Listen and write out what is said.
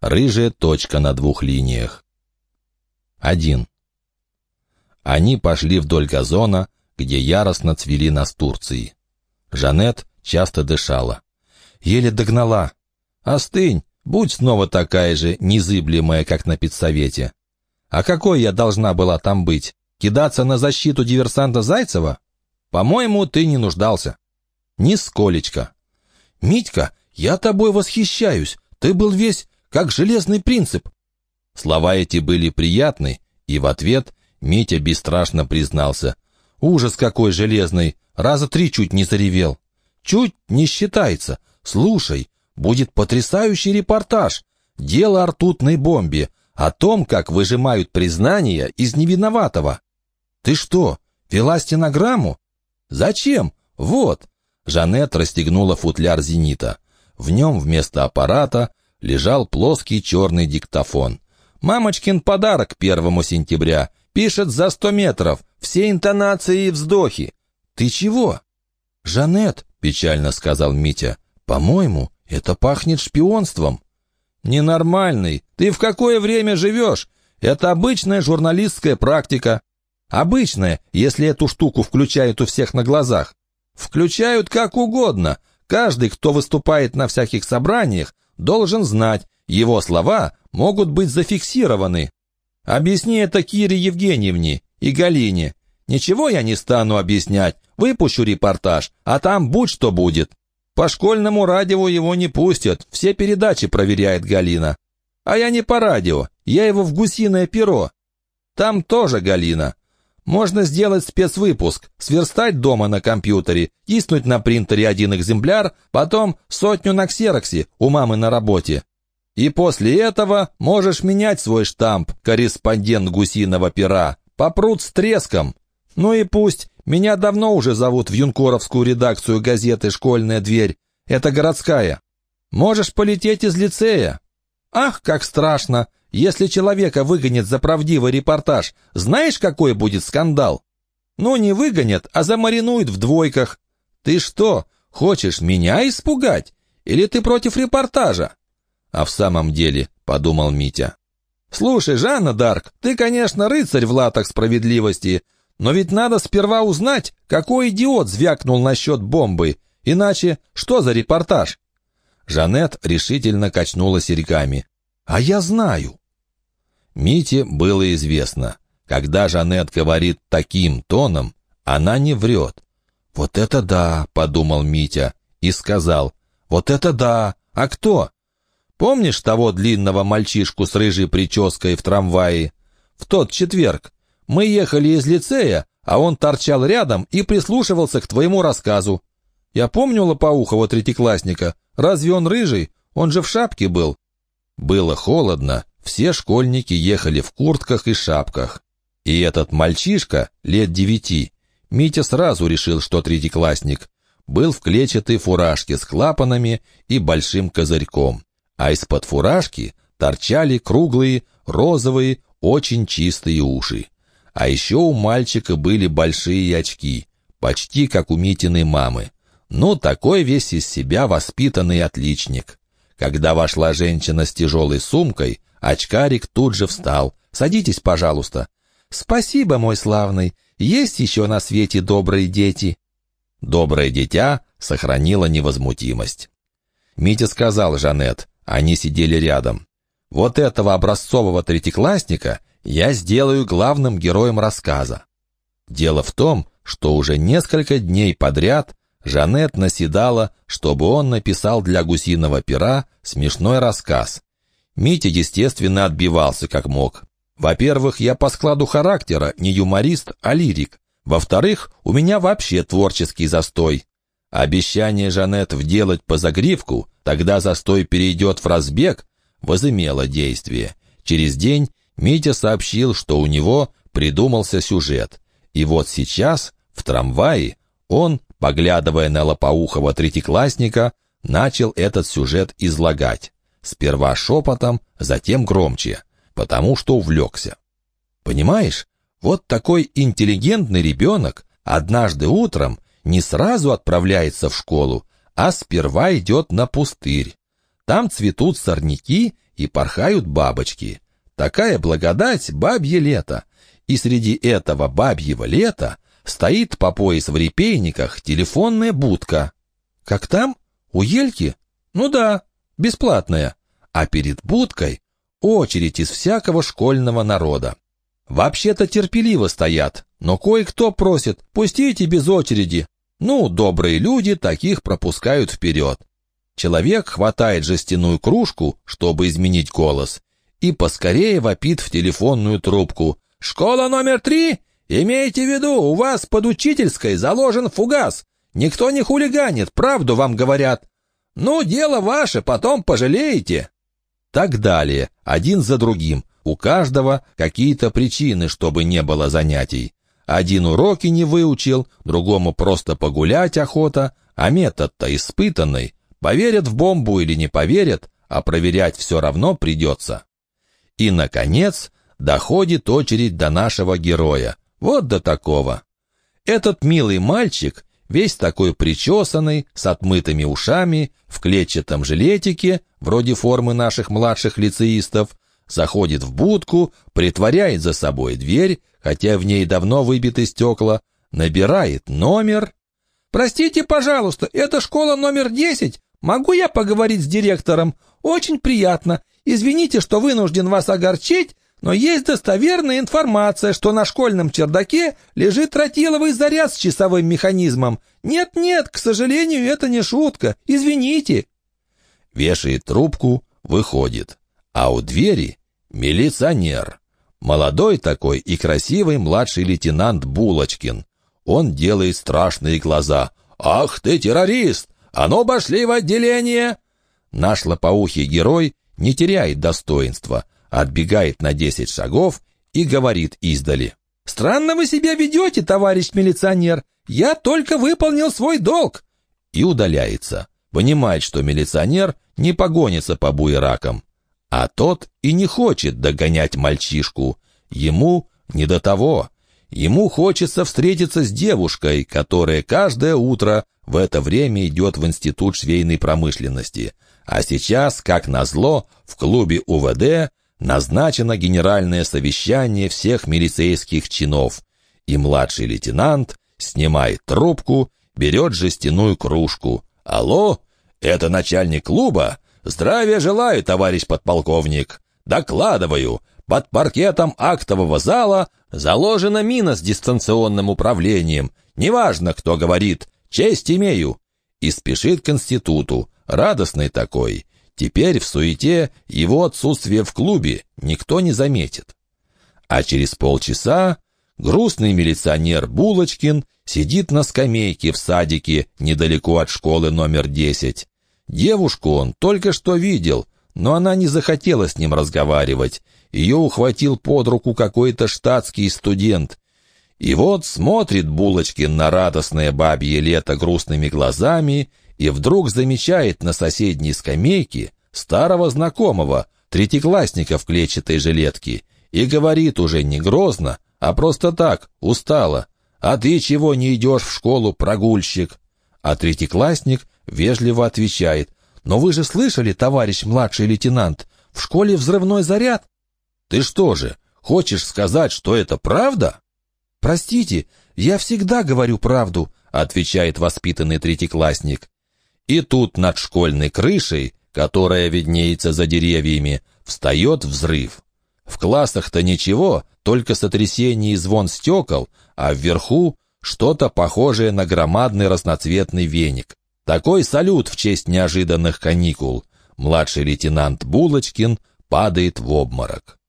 Рыжая точка на двух линиях. 1. Они пошли вдоль газона, где яростно цвели настурции. Жанет часто дышала. Еле догнала. «Остынь, будь снова такая же незыблемая, как на педсовете. А какой я должна была там быть? Кидаться на защиту диверсанта Зайцева? По-моему, ты не нуждался. Нисколечко. Митька, я тобой восхищаюсь. Ты был весь как железный принцип. Слова эти были приятны, и в ответ Митя бесстрашно признался. Ужас какой железный, раза три чуть не заревел. Чуть не считается. Слушай, будет потрясающий репортаж. Дело о ртутной бомбе, о том, как выжимают признания из невиноватого. Ты что, вела стенограмму? Зачем? Вот. Жанет расстегнула футляр «Зенита». В нем вместо аппарата лежал плоский черный диктофон. «Мамочкин подарок первому сентября. Пишет за сто метров. Все интонации и вздохи. Ты чего?» «Жанет», — печально сказал Митя, — «по-моему, это пахнет шпионством». «Ненормальный. Ты в какое время живешь? Это обычная журналистская практика. Обычная, если эту штуку включают у всех на глазах. Включают как угодно. Каждый, кто выступает на всяких собраниях, должен знать, его слова могут быть зафиксированы. Объясни это Кире Евгеньевне и Галине. Ничего я не стану объяснять, выпущу репортаж, а там будь что будет. По школьному радио его не пустят, все передачи проверяет Галина. А я не по радио, я его в гусиное перо. Там тоже Галина. Можно сделать спецвыпуск, сверстать дома на компьютере, тиснуть на принтере один экземпляр, потом сотню на ксероксе у мамы на работе. И после этого можешь менять свой штамп, корреспондент гусиного пера. Попрут с треском. Ну и пусть. Меня давно уже зовут в юнкоровскую редакцию газеты «Школьная дверь». Это городская. Можешь полететь из лицея. Ах, как страшно. Если человека выгонят за правдивый репортаж, знаешь, какой будет скандал? Ну, не выгонят, а замаринуют в двойках. Ты что, хочешь меня испугать? Или ты против репортажа? А в самом деле, подумал Митя. Слушай, Жанна Дарк, ты, конечно, рыцарь в латах справедливости, но ведь надо сперва узнать, какой идиот звякнул насчет бомбы. Иначе что за репортаж? Жанет решительно качнула серьгами. «А я знаю». Мите было известно, когда Жанет говорит таким тоном, она не врет. «Вот это да!» — подумал Митя и сказал. «Вот это да! А кто?» «Помнишь того длинного мальчишку с рыжей прической в трамвае? В тот четверг. Мы ехали из лицея, а он торчал рядом и прислушивался к твоему рассказу. Я помню Лопоухова третьеклассника. Разве он рыжий? Он же в шапке был». Было холодно, все школьники ехали в куртках и шапках. И этот мальчишка, лет девяти, Митя сразу решил, что третьеклассник, был в клетчатой фуражке с клапанами и большим козырьком, а из-под фуражки торчали круглые, розовые, очень чистые уши. А еще у мальчика были большие очки, почти как у Митиной мамы. Ну, такой весь из себя воспитанный отличник. Когда вошла женщина с тяжелой сумкой, Очкарик тут же встал. «Садитесь, пожалуйста». «Спасибо, мой славный. Есть еще на свете добрые дети». Доброе дитя сохранило невозмутимость. Митя сказал Жанет, они сидели рядом. «Вот этого образцового третьеклассника я сделаю главным героем рассказа». Дело в том, что уже несколько дней подряд Жанет наседала, чтобы он написал для гусиного пера смешной рассказ. Митя, естественно, отбивался как мог. Во-первых, я по складу характера не юморист, а лирик. Во-вторых, у меня вообще творческий застой. Обещание Жанет вделать по загривку, тогда застой перейдет в разбег, возымело действие. Через день Митя сообщил, что у него придумался сюжет. И вот сейчас, в трамвае, он, поглядывая на лопоухого третьеклассника, начал этот сюжет излагать. Сперва шепотом, затем громче, потому что увлекся. Понимаешь, вот такой интеллигентный ребенок однажды утром не сразу отправляется в школу, а сперва идет на пустырь. Там цветут сорняки, и порхают бабочки. Такая благодать — бабье лето. И среди этого бабьего лета стоит по пояс в репейниках телефонная будка. Как там? У Ельки? Ну да, бесплатная. А перед будкой очередь из всякого школьного народа. Вообще-то терпеливо стоят, но кое-кто просит, пустите без очереди. Ну, добрые люди таких пропускают вперед. Человек хватает жестяную кружку, чтобы изменить голос, и поскорее вопит в телефонную трубку. «Школа номер три? Имейте в виду, у вас под учительской заложен фугас. Никто не хулиганит, правду вам говорят. Ну, дело ваше, потом пожалеете». Так далее, один за другим. У каждого какие-то причины, чтобы не было занятий. Один уроки не выучил, другому просто погулять охота, а метод-то испытанный. Поверят в бомбу или не поверят, а проверять все равно придется. И, наконец, доходит очередь до нашего героя. Вот до такого. Этот милый мальчик, весь такой причесанный, с отмытыми ушами, в клетчатом жилетике, вроде формы наших младших лицеистов, заходит в будку, притворяет за собой дверь, хотя в ней давно выбиты стекла, набирает номер. «Простите, пожалуйста, это школа номер десять. Могу я поговорить с директором? Очень приятно. Извините, что вынужден вас огорчить, но есть достоверная информация, что на школьном чердаке лежит тротиловый заряд с часовым механизмом. Нет-нет, к сожалению, это не шутка. Извините». Вешает трубку, выходит. А у двери милиционер. Молодой такой и красивый младший лейтенант Булочкин. Он делает страшные глаза. «Ах ты, террорист! А ну, пошли в отделение!» Наш лопоухий герой не теряет достоинства, отбегает на десять шагов и говорит издали. «Странно вы себя ведете, товарищ милиционер. Я только выполнил свой долг!» И удаляется. Понимает, что милиционер не погонится по буеракам. А тот и не хочет догонять мальчишку. Ему не до того. Ему хочется встретиться с девушкой, которая каждое утро в это время идет в Институт швейной промышленности. А сейчас, как назло, в клубе УВД назначено генеральное совещание всех милицейских чинов. И младший лейтенант снимает трубку, берет жестяную кружку. «Алло, это начальник клуба? Здравия желаю, товарищ подполковник. Докладываю, под паркетом актового зала заложена мина с дистанционным управлением. Неважно, кто говорит, честь имею. И спешит к институту, радостный такой. Теперь в суете его отсутствие в клубе никто не заметит. А через полчаса грустный милиционер Булочкин сидит на скамейке в садике недалеко от школы номер 10. Девушку он только что видел, но она не захотела с ним разговаривать. Ее ухватил под руку какой-то штатский студент. И вот смотрит Булочкин на радостное бабье лето грустными глазами и вдруг замечает на соседней скамейке старого знакомого, третьеклассника в клетчатой жилетке, и говорит уже не грозно, а просто так, устало. «А ты чего не идешь в школу, прогульщик?» А третьеклассник вежливо отвечает, «Но вы же слышали, товарищ младший лейтенант, в школе взрывной заряд?» «Ты что же, хочешь сказать, что это правда?» «Простите, я всегда говорю правду», — отвечает воспитанный третьеклассник. И тут над школьной крышей, которая виднеется за деревьями, встает взрыв. В классах-то ничего, только сотрясение и звон стекол, а вверху что-то похожее на громадный разноцветный веник. Такой салют в честь неожиданных каникул. Младший лейтенант Булочкин падает в обморок.